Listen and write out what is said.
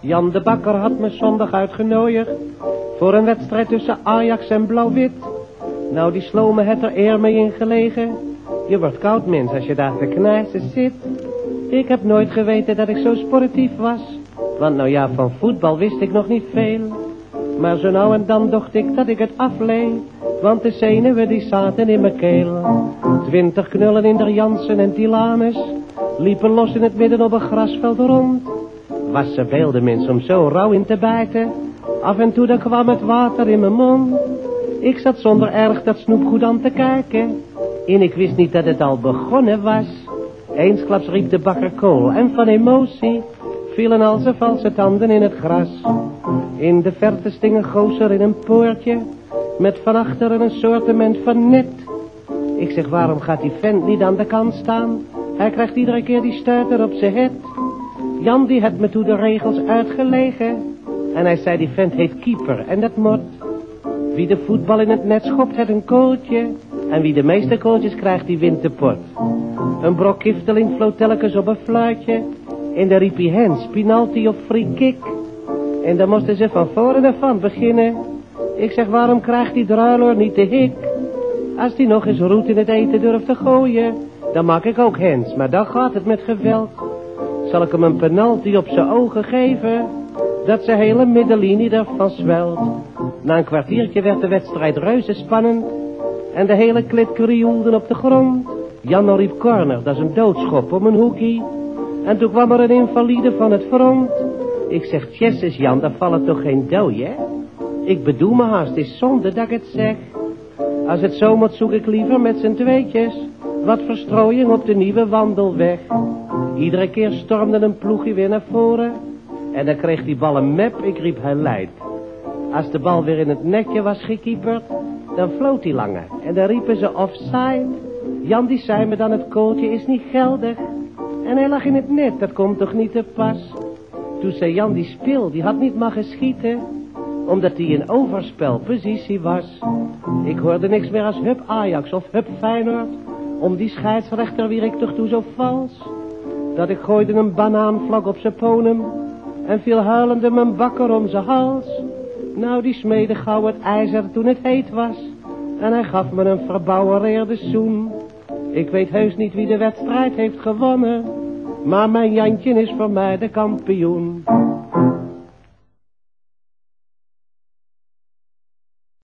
Jan de Bakker had me zondag uitgenodigd voor een wedstrijd tussen Ajax en Blauw-Wit. Nou, die slomen het er eer mee in gelegen. Je wordt koud, mens, als je daar te knijsen zit. Ik heb nooit geweten dat ik zo sportief was. Want nou ja, van voetbal wist ik nog niet veel. Maar zo nou en dan dacht ik dat ik het afleed. Want de zenuwen die zaten in mijn keel. Twintig knullen in der Jansen en Tilanus. Liepen los in het midden op een grasveld rond. Was ze veel mens om zo rauw in te bijten. Af en toe dan kwam het water in mijn mond. Ik zat zonder erg dat snoepgoed aan te kijken. En ik wist niet dat het al begonnen was. Eensklaps riep de bakker kool en van emotie vielen al zijn valse tanden in het gras. In de verte sting een gozer in een poortje, met van achteren een soortement van net. Ik zeg, waarom gaat die vent niet aan de kant staan? Hij krijgt iedere keer die stuiter op zijn het. Jan die had me toen de regels uitgelegen. En hij zei, die vent heet keeper en dat mot. Wie de voetbal in het net schopt, het een kooltje. En wie de meeste kooltjes krijgt, die wint de pot. Een brok kifteling floot telkens op een fluitje. En daar riep hens, penalty of free kick. En dan moesten ze van voren en van beginnen. Ik zeg, waarom krijgt die druiler niet de hik? Als die nog eens roet in het eten durft te gooien, dan maak ik ook hens, maar dan gaat het met geweld. Zal ik hem een penalty op zijn ogen geven, dat zijn hele middenlinie ervan zwelt. Na een kwartiertje werd de wedstrijd reuze spannend, en de hele klit krioelde op de grond. Jan riep corner, dat is een doodschop om een hoekie. En toen kwam er een invalide van het front. Ik zeg, Jesses Jan, daar vallen toch geen dooi, hè? Ik bedoel me haast, is zonde dat ik het zeg. Als het zo moet, zoek ik liever met z'n tweetjes wat verstrooiing op de nieuwe wandelweg. Iedere keer stormde een ploegje weer naar voren. En dan kreeg die bal een map, ik riep hij leidt. Als de bal weer in het netje was gekieperd, dan floot die lange. En dan riepen ze offside. Jan die zei me dan het kooltje is niet geldig. En hij lag in het net, dat komt toch niet te pas. Toen zei Jan die speel, die had niet mogen schieten. Omdat hij in overspelpositie was. Ik hoorde niks meer als hup Ajax of hup Feyenoord. Om die scheidsrechter wier ik toch toe zo vals. Dat ik gooide een banaanvlak op zijn ponum. En viel huilende mijn bakker om zijn hals. Nou, die smede gauw het ijzer toen het heet was. En hij gaf me een verbouwereerde zoen. Ik weet heus niet wie de wedstrijd heeft gewonnen. Maar mijn Jantje is voor mij de kampioen.